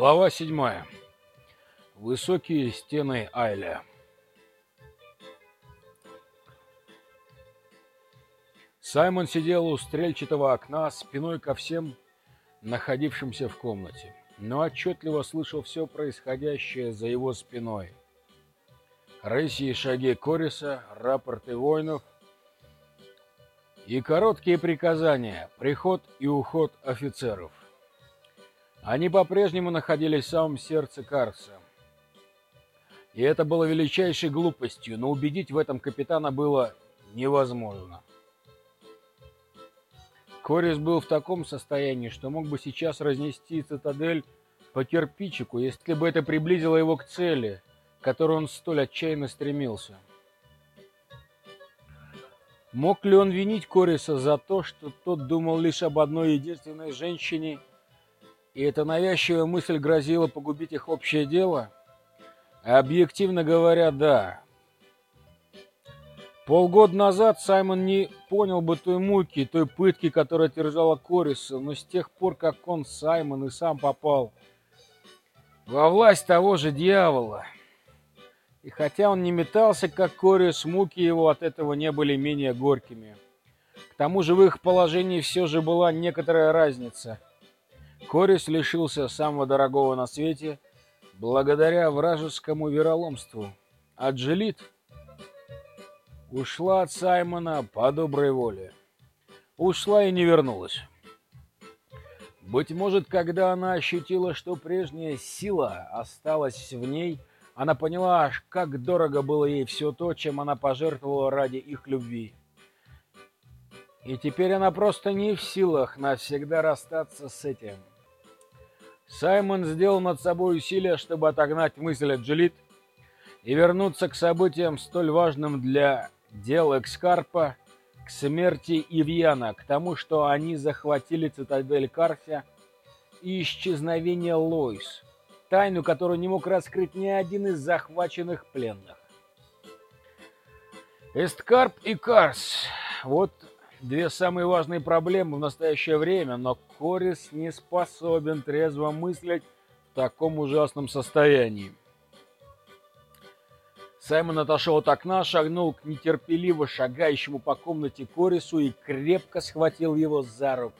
Глава седьмая. Высокие стены Айля. Саймон сидел у стрельчатого окна спиной ко всем находившимся в комнате, но отчетливо слышал все происходящее за его спиной. Рыси и шаги Кориса, рапорты воинов и короткие приказания, приход и уход офицеров. Они по-прежнему находились в самом сердце Карса. И это было величайшей глупостью, но убедить в этом капитана было невозможно. Корис был в таком состоянии, что мог бы сейчас разнести цитадель по кирпичику, если бы это приблизило его к цели, к которой он столь отчаянно стремился. Мог ли он винить Кориса за то, что тот думал лишь об одной единственной женщине – и эта навязчивая мысль грозила погубить их общее дело? Объективно говоря, да. Полгода назад Саймон не понял бы той муки, той пытки, которая терзала Кориса, но с тех пор, как он, Саймон, и сам попал во власть того же дьявола, и хотя он не метался, как Корис, муки его от этого не были менее горькими. К тому же в их положении все же была некоторая разница – Корис лишился самого дорогого на свете благодаря вражескому вероломству. А Джилит ушла от Саймона по доброй воле. Ушла и не вернулась. Быть может, когда она ощутила, что прежняя сила осталась в ней, она поняла, как дорого было ей все то, чем она пожертвовала ради их любви. И теперь она просто не в силах навсегда расстаться с этим. Саймон сделал над собой усилие, чтобы отогнать мысль от Джилит и вернуться к событиям столь важным для дел Экскарпа, к смерти Ивьяна, к тому, что они захватили цитадель Карфия и исчезновение Лоис, тайну, которую не мог раскрыть ни один из захваченных пленных. Эсткарп и Карс – вот две самые важные проблемы в настоящее время, но Корис не способен трезво мыслить в таком ужасном состоянии. Саймон отошел от окна, шагнул к нетерпеливо шагающему по комнате Корису и крепко схватил его за руку.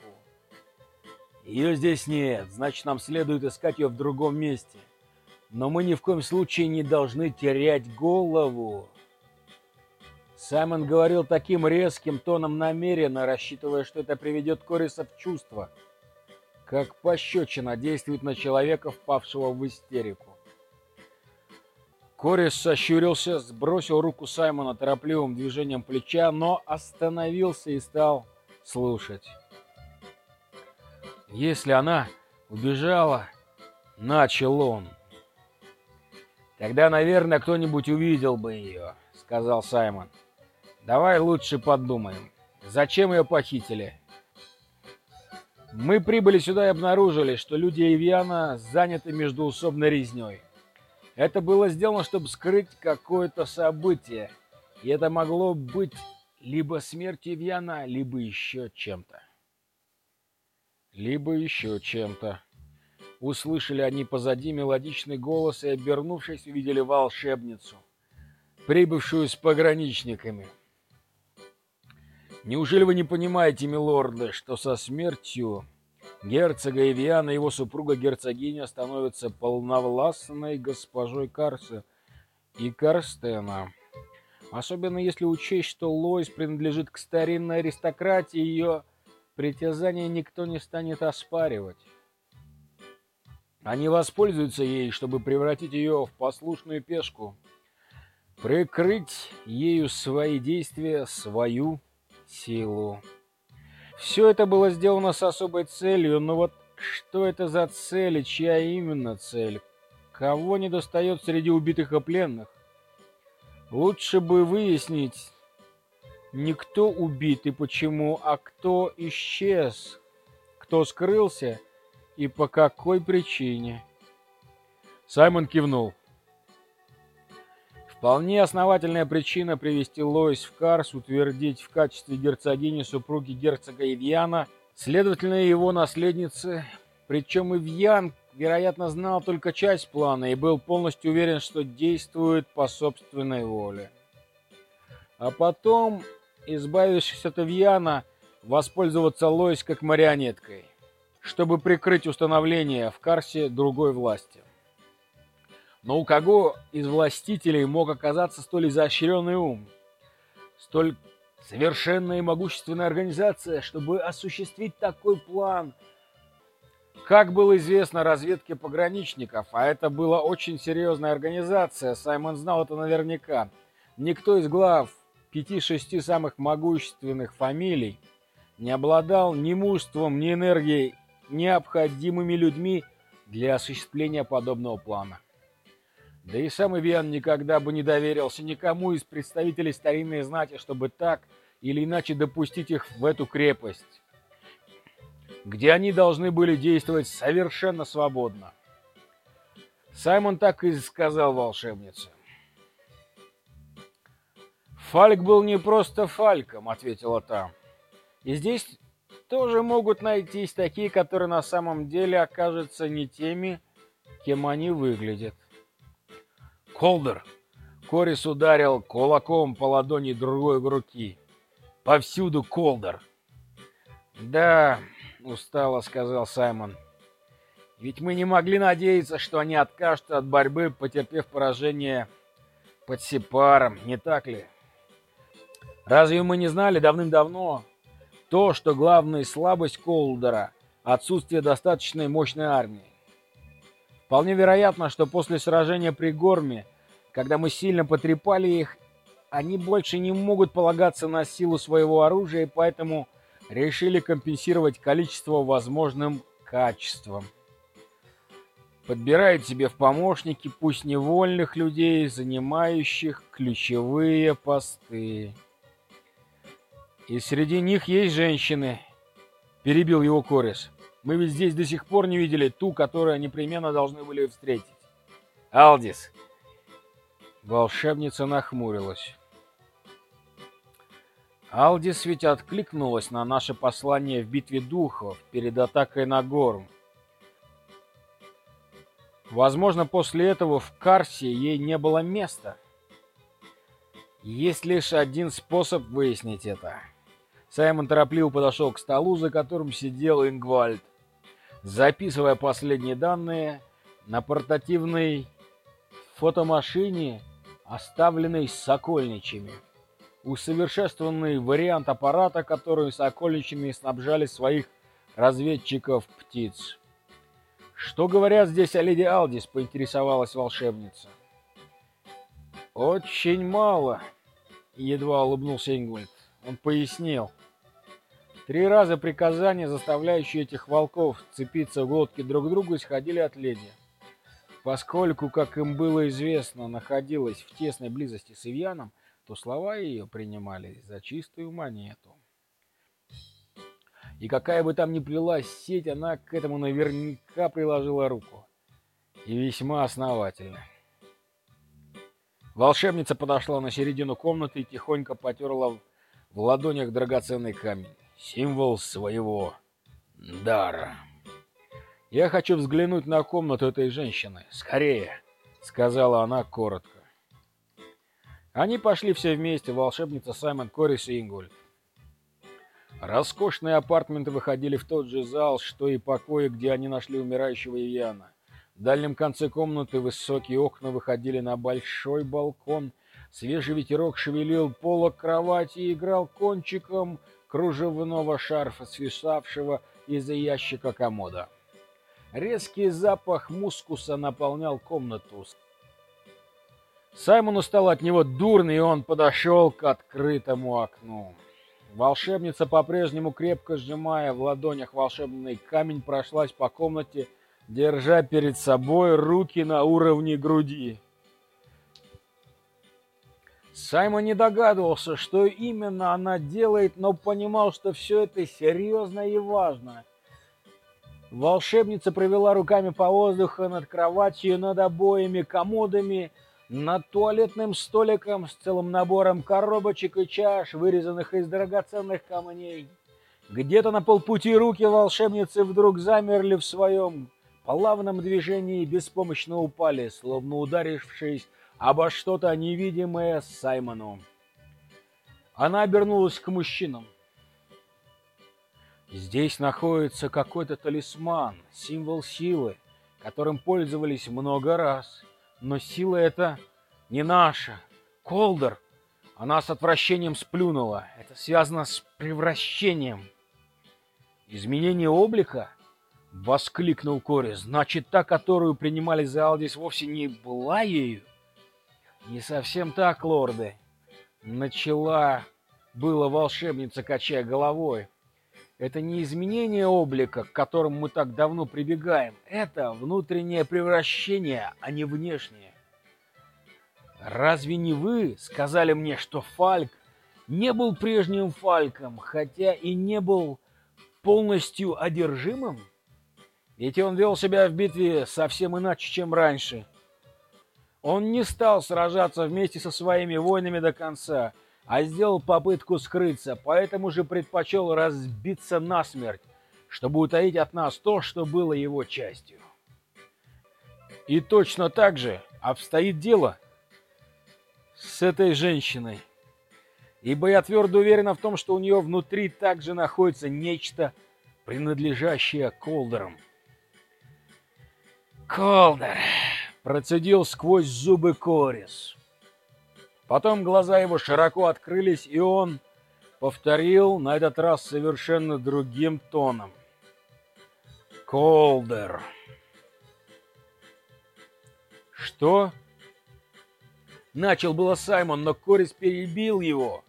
Ее здесь нет, значит, нам следует искать ее в другом месте. Но мы ни в коем случае не должны терять голову. Саймон говорил таким резким тоном намеренно, рассчитывая, что это приведет Кориса в чувство, как пощечина действует на человека, впавшего в истерику. Корис сощурился, сбросил руку Саймона торопливым движением плеча, но остановился и стал слушать. «Если она убежала, — начал он, — тогда, наверное, кто-нибудь увидел бы ее», — сказал Саймон. Давай лучше подумаем. Зачем ее похитили? Мы прибыли сюда и обнаружили, что люди Эвиана заняты междуусобной резней. Это было сделано, чтобы скрыть какое-то событие. И это могло быть либо смерть Эвиана, либо еще чем-то. Либо еще чем-то. Услышали они позади мелодичный голос и, обернувшись, увидели волшебницу, прибывшую с пограничниками. Неужели вы не понимаете, милорды, что со смертью герцога Эвиана его супруга герцогиня становится полновластной госпожой Карса и Карстена? Особенно если учесть, что Лоис принадлежит к старинной аристократии, ее притязания никто не станет оспаривать. Они воспользуются ей, чтобы превратить ее в послушную пешку, прикрыть ею свои действия, свою силу. Все это было сделано с особой целью, но вот что это за цель и чья именно цель? Кого не достает среди убитых и пленных? Лучше бы выяснить, не кто убит и почему, а кто исчез, кто скрылся и по какой причине. Саймон кивнул. Вполне основательная причина привести Лоис в Карс, утвердить в качестве герцогини супруги герцога Ивьяна, следовательно, его наследницы. Причем Ивьян, вероятно, знал только часть плана и был полностью уверен, что действует по собственной воле. А потом, избавившись от Ивьяна, воспользоваться Лоис как марионеткой, чтобы прикрыть установление в Карсе другой власти. Но у кого из властителей мог оказаться столь изощренный ум, столь совершенная и могущественная организация, чтобы осуществить такой план? Как было известно разведке пограничников, а это была очень серьезная организация, Саймон знал это наверняка, никто из глав пяти-шести самых могущественных фамилий не обладал ни мужеством, ни энергией, необходимыми людьми для осуществления подобного плана. Да и сам Ивиан никогда бы не доверился никому из представителей старинной знати, чтобы так или иначе допустить их в эту крепость, где они должны были действовать совершенно свободно. Саймон так и сказал волшебнице. «Фальк был не просто Фальком», — ответила та. «И здесь тоже могут найтись такие, которые на самом деле окажутся не теми, кем они выглядят». Колдер. Корис ударил кулаком по ладони другой руки. Повсюду Колдер. Да, устало сказал Саймон. Ведь мы не могли надеяться, что они откажутся от борьбы, потерпев поражение под Сепаром, не так ли? Разве мы не знали давным-давно то, что главная слабость Колдера – отсутствие достаточной мощной армии? Вполне вероятно, что после сражения при Горме когда мы сильно потрепали их, они больше не могут полагаться на силу своего оружия, и поэтому решили компенсировать количество возможным качеством. Подбирают себе в помощники пусть невольных людей, занимающих ключевые посты. И среди них есть женщины, перебил его Корис. Мы ведь здесь до сих пор не видели ту, которую непременно должны были встретить. Алдис, Волшебница нахмурилась. Алдис ведь откликнулась на наше послание в битве духов перед атакой на гору. Возможно, после этого в Карсе ей не было места. Есть лишь один способ выяснить это. Саймон торопливо подошел к столу, за которым сидел Ингвальд, записывая последние данные на портативной фотомашине оставленный сокольничьими. Усовершенствованный вариант аппарата, который сокольничьими снабжали своих разведчиков-птиц. «Что говорят здесь о леди Алдис?» — поинтересовалась волшебница. «Очень мало», — едва улыбнулся Ингвальд. Он пояснил. Три раза приказания, заставляющие этих волков цепиться в глотки друг к другу, исходили от леди поскольку, как им было известно, находилась в тесной близости с Ивьяном, то слова ее принимали за чистую монету. И какая бы там ни плелась сеть, она к этому наверняка приложила руку. И весьма основательно. Волшебница подошла на середину комнаты и тихонько потерла в ладонях драгоценный камень. Символ своего дара. «Я хочу взглянуть на комнату этой женщины. Скорее!» — сказала она коротко. Они пошли все вместе, волшебница Саймон Корис и Ингольд. Роскошные апартаменты выходили в тот же зал, что и покои, где они нашли умирающего Ивьяна. В дальнем конце комнаты высокие окна выходили на большой балкон. Свежий ветерок шевелил полок кровати и играл кончиком кружевного шарфа, свисавшего из-за ящика комода. Резкий запах мускуса наполнял комнату. Саймону стало от него дурно, и он подошел к открытому окну. Волшебница, по-прежнему крепко сжимая в ладонях волшебный камень, прошлась по комнате, держа перед собой руки на уровне груди. Саймон не догадывался, что именно она делает, но понимал, что все это серьезно и важно. Волшебница провела руками по воздуху над кроватью, над обоями, комодами, над туалетным столиком с целым набором коробочек и чаш, вырезанных из драгоценных камней. Где-то на полпути руки волшебницы вдруг замерли в своем плавном движении беспомощно упали, словно ударившись обо что-то невидимое Саймону. Она обернулась к мужчинам. Здесь находится какой-то талисман, символ силы, которым пользовались много раз. Но сила эта не наша. Колдер. Она с отвращением сплюнула. Это связано с превращением. Изменение облика? Воскликнул Кори. Значит, та, которую принимали за Алдис, вовсе не была ею? Не совсем так, лорды. Начала была волшебница, качая головой. Это не изменение облика, к которому мы так давно прибегаем. Это внутреннее превращение, а не внешнее. Разве не вы сказали мне, что Фальк не был прежним Фальком, хотя и не был полностью одержимым? Ведь он вел себя в битве совсем иначе, чем раньше. Он не стал сражаться вместе со своими воинами до конца – а сделал попытку скрыться, поэтому же предпочел разбиться насмерть, чтобы утаить от нас то, что было его частью. И точно так же обстоит дело с этой женщиной. Ибо я твердо уверена в том, что у нее внутри также находится нечто, принадлежащее Колдерам. «Колдер!» — процедил сквозь зубы Корис. Потом глаза его широко открылись, и он повторил на этот раз совершенно другим тоном. Колдер. Что? Начал было Саймон, но Корис перебил его.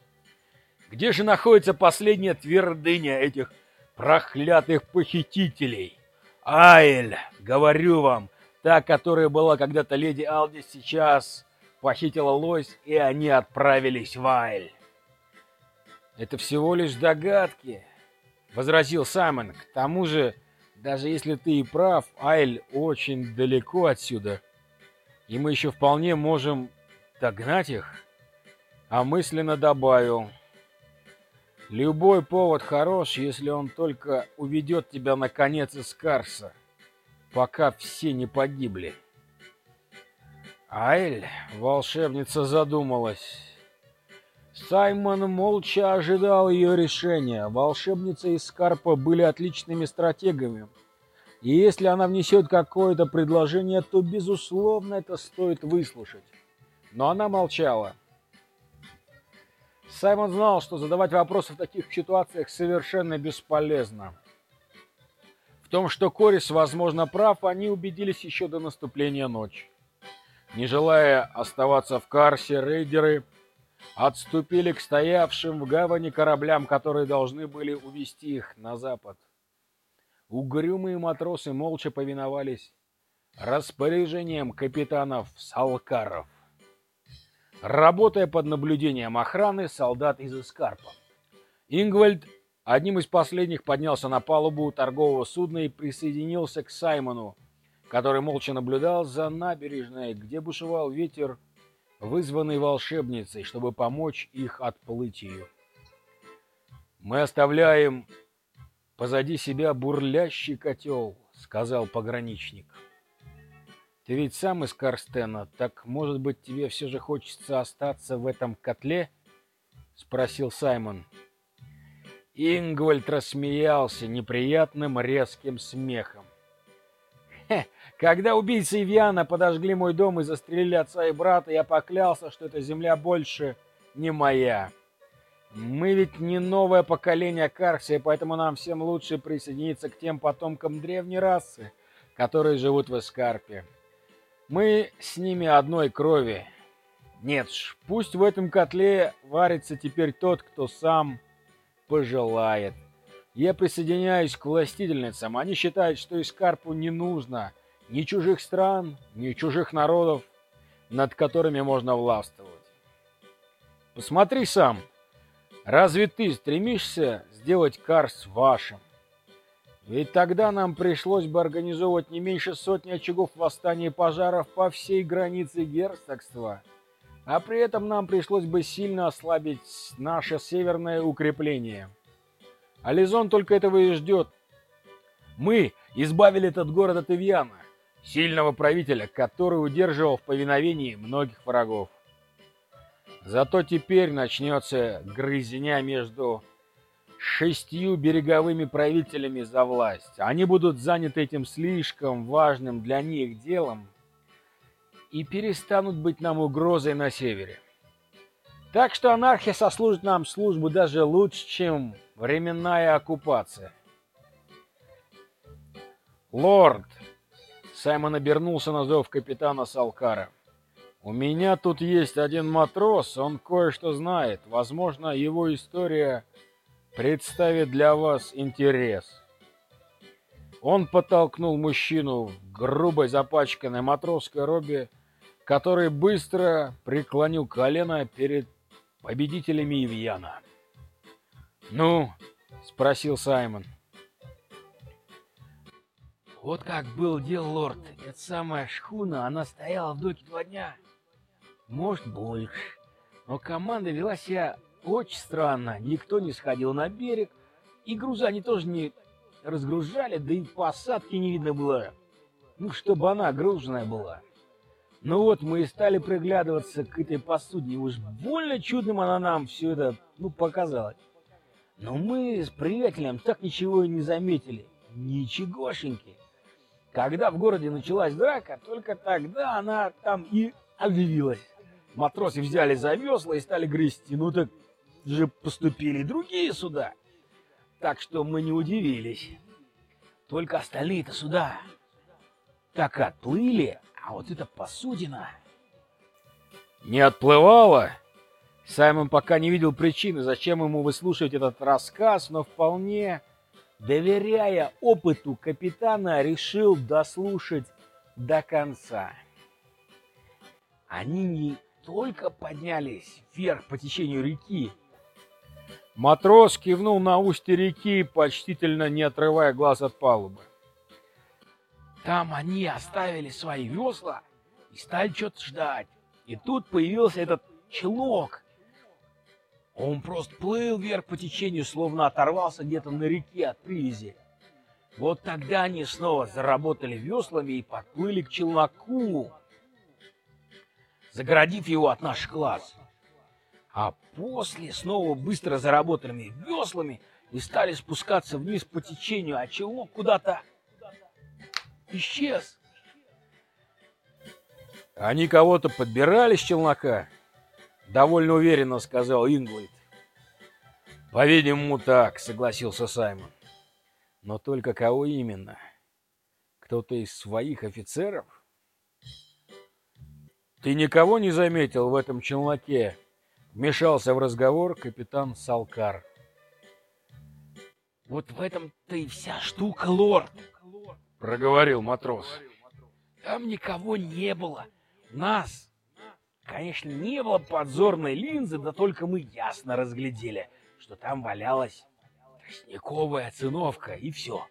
Где же находится последняя твердыня этих проклятых похитителей? Айль, говорю вам, та, которая была когда-то леди Алдис, сейчас похитила лось, и они отправились в Айль. «Это всего лишь догадки», — возразил Саймон. «К тому же, даже если ты и прав, Айль очень далеко отсюда, и мы еще вполне можем догнать их». А мысленно добавил, «Любой повод хорош, если он только уведет тебя наконец из Карса, пока все не погибли». Айль, волшебница задумалась. Саймон молча ожидал ее решения. Волшебница и Скарпа были отличными стратегами. И если она внесет какое-то предложение, то, безусловно, это стоит выслушать. Но она молчала. Саймон знал, что задавать вопросы в таких ситуациях совершенно бесполезно. Том, что Корис, возможно, прав, они убедились еще до наступления ночи. Не желая оставаться в Карсе, рейдеры отступили к стоявшим в гавани кораблям, которые должны были увести их на запад. Угрюмые матросы молча повиновались распоряжением капитанов Салкаров, работая под наблюдением охраны солдат из Искарпа. Ингвальд одним из последних поднялся на палубу торгового судна и присоединился к Саймону, который молча наблюдал за набережной, где бушевал ветер, вызванный волшебницей, чтобы помочь их отплытию. «Мы оставляем позади себя бурлящий котел», — сказал пограничник. «Ты ведь сам из Карстена, так, может быть, тебе все же хочется остаться в этом котле?» — спросил Саймон. Ингвальд рассмеялся неприятным резким смехом. Когда убийцы Ивьяна подожгли мой дом и застрелили отца и брата, я поклялся, что эта земля больше не моя. Мы ведь не новое поколение Карксия, поэтому нам всем лучше присоединиться к тем потомкам древней расы, которые живут в Эскарпе. Мы с ними одной крови. Нет ж, пусть в этом котле варится теперь тот, кто сам пожелает. Я присоединяюсь к властительницам. Они считают, что Искарпу не нужно ни чужих стран, ни чужих народов, над которыми можно властвовать. Посмотри сам. Разве ты стремишься сделать Карс вашим? Ведь тогда нам пришлось бы организовывать не меньше сотни очагов восстания и пожаров по всей границе герцогства, а при этом нам пришлось бы сильно ослабить наше северное укрепление – Ализон только этого и ждет. Мы избавили этот город от Ивьяна, сильного правителя, который удерживал в повиновении многих врагов. Зато теперь начнется грызня между шестью береговыми правителями за власть. Они будут заняты этим слишком важным для них делом и перестанут быть нам угрозой на севере. Так что анархия сослужит нам службу даже лучше, чем временная оккупация. «Лорд!» Саймон обернулся на зов капитана Салкара. «У меня тут есть один матрос, он кое-что знает. Возможно, его история представит для вас интерес». Он подтолкнул мужчину в грубой запачканной матросской робе, который быстро преклонил колено перед победителями Ивьяна. «Ну?» — спросил Саймон. Вот как был дел, лорд. Эта самая шхуна, она стояла в доке два дня. Может, больше. Но команда вела себя очень странно. Никто не сходил на берег, и груза они тоже не разгружали, да и посадки не видно было. Ну, чтобы она груженная была. Ну вот, мы и стали приглядываться к этой посуде, и уж больно чудным она нам все это, ну, показалась. Но мы с приятелем так ничего и не заметили. Ничегошеньки. Когда в городе началась драка, только тогда она там и объявилась. Матросы взяли за весла и стали грести. Ну так же поступили другие суда. Так что мы не удивились. Только остальные-то суда так отплыли, а вот эта посудина... Не отплывала? Саймон пока не видел причины, зачем ему выслушивать этот рассказ, но вполне доверяя опыту капитана, решил дослушать до конца. Они не только поднялись вверх по течению реки. Матрос кивнул на устье реки, почтительно не отрывая глаз от палубы. Там они оставили свои весла и стали что-то ждать. И тут появился этот челок он просто плыл вверх по течению, словно оторвался где-то на реке от привязи. Вот тогда они снова заработали веслами и подплыли к челноку, загородив его от наших глаз. А после снова быстро заработали веслами и стали спускаться вниз по течению, а челнок куда-то исчез. Они кого-то подбирали с челнока? Довольно уверенно сказал Инглайд. По-видимому, так, согласился Саймон. Но только кого именно? Кто-то из своих офицеров? Ты никого не заметил в этом челноке? Вмешался в разговор капитан Салкар. Вот в этом-то и вся штука, лорд, проговорил матрос. Там никого не было. Нас Конечно, не было подзорной линзы, да только мы ясно разглядели, что там валялась тростниковая циновка, и все.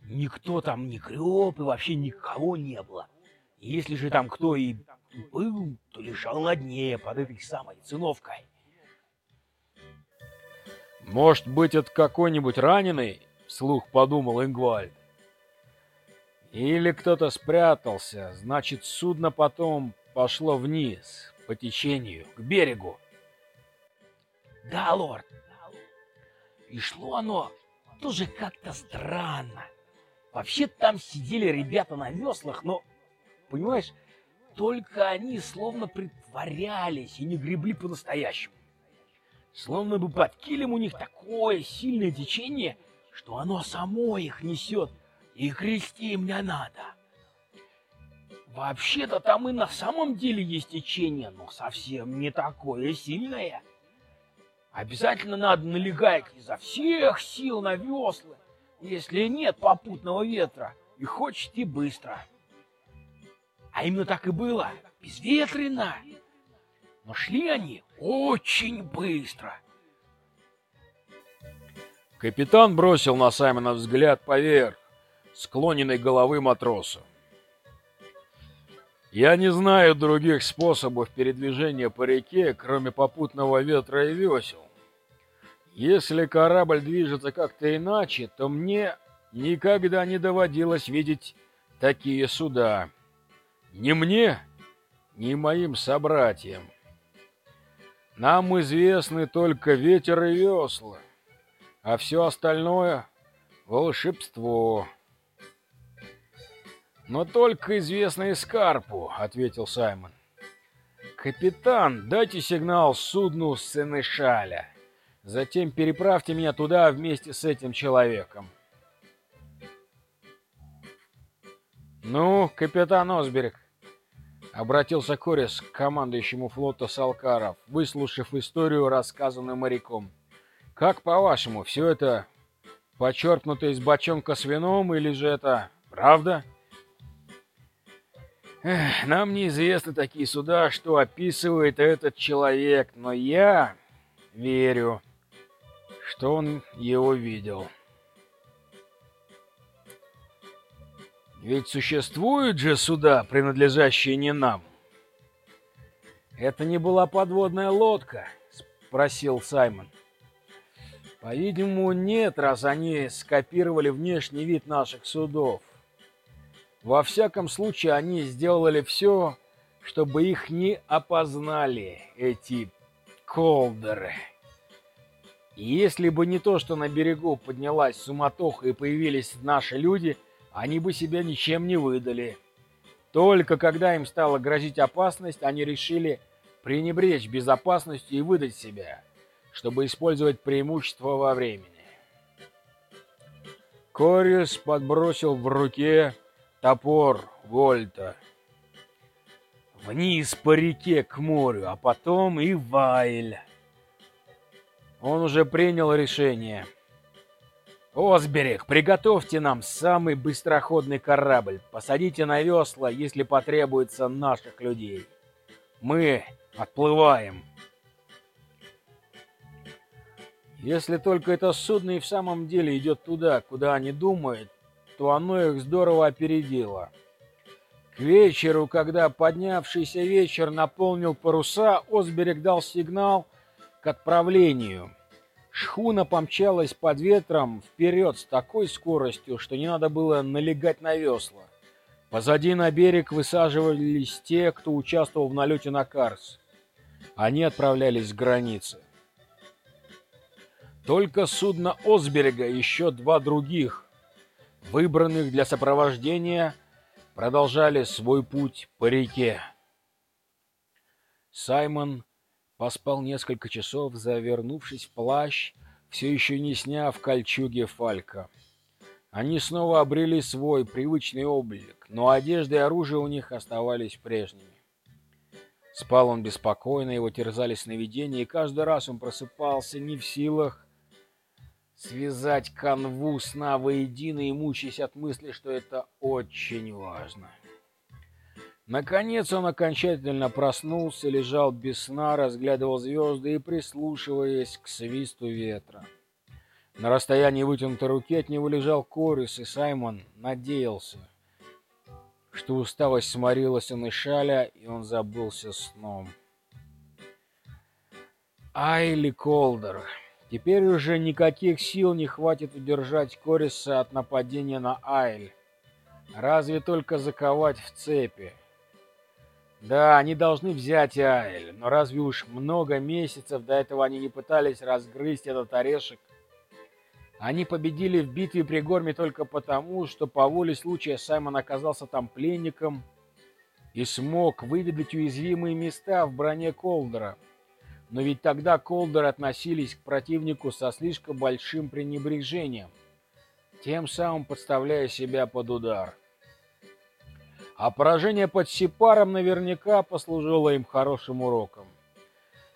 Никто там не креп, и вообще никого не было. Если же там кто и был, то лежал на дне под этой самой циновкой. «Может быть, это какой-нибудь раненый?» — вслух подумал Ингвальд. «Или кто-то спрятался, значит, судно потом пошло вниз, по течению, к берегу. Да, лорд. И шло оно тоже как-то странно. Вообще там сидели ребята на веслах, но, понимаешь, только они словно притворялись и не гребли по-настоящему. Словно бы под килем у них такое сильное течение, что оно само их несет, и грести им не надо. Вообще-то там и на самом деле есть течение, но совсем не такое сильное. Обязательно надо налегать изо всех сил на весла, если нет попутного ветра, и хочет и быстро. А именно так и было, безветренно. Но шли они очень быстро. Капитан бросил на Саймона взгляд поверх склоненной головы матроса. Я не знаю других способов передвижения по реке, кроме попутного ветра и весел. Если корабль движется как-то иначе, то мне Никогда не доводилось видеть такие суда. Ни мне, ни моим собратьям. Нам известны только ветер и весла, а все остальное — волшебство. «Но только известно Эскарпу», — ответил Саймон. «Капитан, дайте сигнал судну Сенешаля. Затем переправьте меня туда вместе с этим человеком». «Ну, капитан Осберг», — обратился Корис к командующему флота Салкаров, выслушав историю, рассказанную моряком. «Как, по-вашему, все это почерпнуто из бочонка с вином или же это правда?» Нам неизвестны такие суда, что описывает этот человек, но я верю, что он его видел. Ведь существуют же суда, принадлежащие не нам. Это не была подводная лодка, спросил Саймон. По-видимому, нет, раз они скопировали внешний вид наших судов. Во всяком случае, они сделали все, чтобы их не опознали, эти колдеры. И если бы не то, что на берегу поднялась суматоха и появились наши люди, они бы себя ничем не выдали. Только когда им стала грозить опасность, они решили пренебречь безопасностью и выдать себя, чтобы использовать преимущество во времени. Кориус подбросил в руке топор Вольта. Вниз по реке к морю, а потом и Вайль. Он уже принял решение. «Осберег, приготовьте нам самый быстроходный корабль. Посадите на весла, если потребуется наших людей. Мы отплываем». Если только это судно и в самом деле идет туда, куда они думают, то оно их здорово опередило. К вечеру, когда поднявшийся вечер наполнил паруса, Осберег дал сигнал к отправлению. Шхуна помчалась под ветром вперед с такой скоростью, что не надо было налегать на весла. Позади на берег высаживались те, кто участвовал в налете на Карс. Они отправлялись к границе. Только судно Осберега и еще два других выбранных для сопровождения, продолжали свой путь по реке. Саймон поспал несколько часов, завернувшись в плащ, все еще не сняв кольчуги Фалька. Они снова обрели свой привычный облик, но одежда и оружие у них оставались прежними. Спал он беспокойно, его терзали сновидения, и каждый раз он просыпался не в силах связать канву сна воедино и мучаясь от мысли, что это очень важно. Наконец он окончательно проснулся, лежал без сна, разглядывал звезды и прислушиваясь к свисту ветра. На расстоянии вытянутой руки от него лежал Корис, и Саймон надеялся, что усталость сморилась он и шаля, и он забылся сном. Айли Колдер Теперь уже никаких сил не хватит удержать Кориса от нападения на Айль. Разве только заковать в цепи. Да, они должны взять Айль, но разве уж много месяцев до этого они не пытались разгрызть этот орешек? Они победили в битве при Горме только потому, что по воле случая Саймон оказался там пленником и смог выведать уязвимые места в броне Колдера. Но ведь тогда Колдеры относились к противнику со слишком большим пренебрежением, тем самым подставляя себя под удар. А поражение под Сипаром наверняка послужило им хорошим уроком.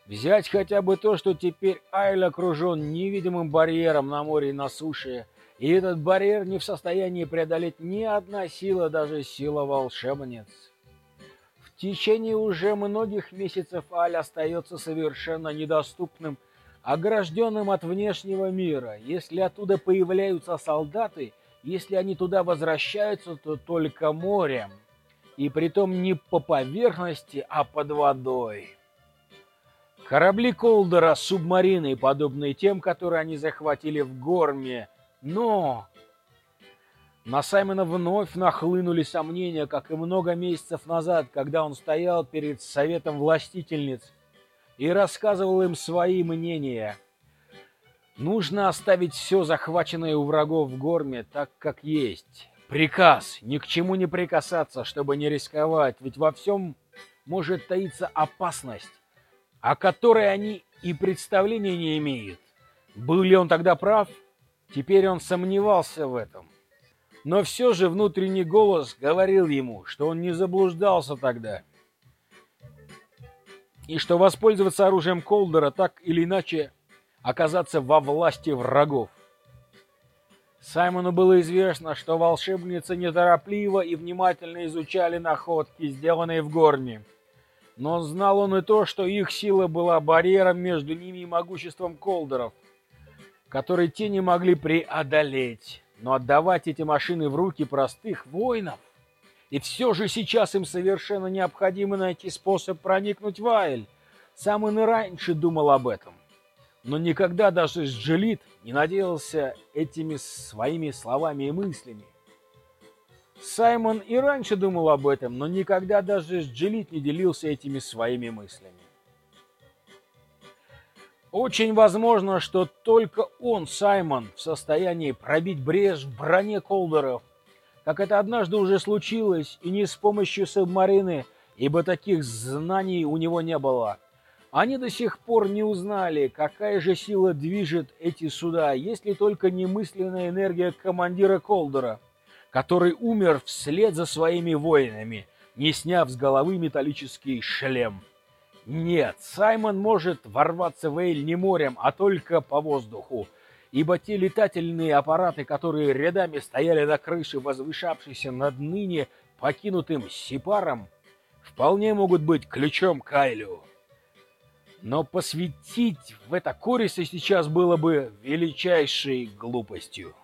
Взять хотя бы то, что теперь Айль окружен невидимым барьером на море и на суше, и этот барьер не в состоянии преодолеть ни одна сила, даже сила волшебниц. Течение уже многих месяцев Аль остается совершенно недоступным, огражденным от внешнего мира. Если оттуда появляются солдаты, если они туда возвращаются, то только морем. И притом не по поверхности, а под водой. Корабли Колдера – субмарины, подобные тем, которые они захватили в Горме. Но На Саймона вновь нахлынули сомнения, как и много месяцев назад, когда он стоял перед советом властительниц и рассказывал им свои мнения. Нужно оставить все захваченное у врагов в Горме так, как есть. Приказ ни к чему не прикасаться, чтобы не рисковать, ведь во всем может таиться опасность, о которой они и представления не имеют. Был ли он тогда прав? Теперь он сомневался в этом. Но все же внутренний голос говорил ему, что он не заблуждался тогда. И что воспользоваться оружием Колдера так или иначе оказаться во власти врагов. Саймону было известно, что волшебницы неторопливо и внимательно изучали находки, сделанные в Горме. Но знал он и то, что их сила была барьером между ними и могуществом колдеров, который те не могли преодолеть. Но отдавать эти машины в руки простых воинов... И все же сейчас им совершенно необходимо найти способ проникнуть в Айль. Сам он и раньше думал об этом. Но никогда даже Джилит не надеялся этими своими словами и мыслями. Саймон и раньше думал об этом, но никогда даже Джилит не делился этими своими мыслями. Очень возможно, что только он, Саймон, в состоянии пробить брешь в броне Колдеров, как это однажды уже случилось, и не с помощью субмарины, ибо таких знаний у него не было. Они до сих пор не узнали, какая же сила движет эти суда, если только немысленная энергия командира Колдера, который умер вслед за своими воинами, не сняв с головы металлический шлем. Нет, Саймон может ворваться в Эйль не морем, а только по воздуху, ибо те летательные аппараты, которые рядами стояли на крыше, возвышавшейся над ныне покинутым Сипаром, вполне могут быть ключом к Айлю. Но посвятить в это Кориса сейчас было бы величайшей глупостью.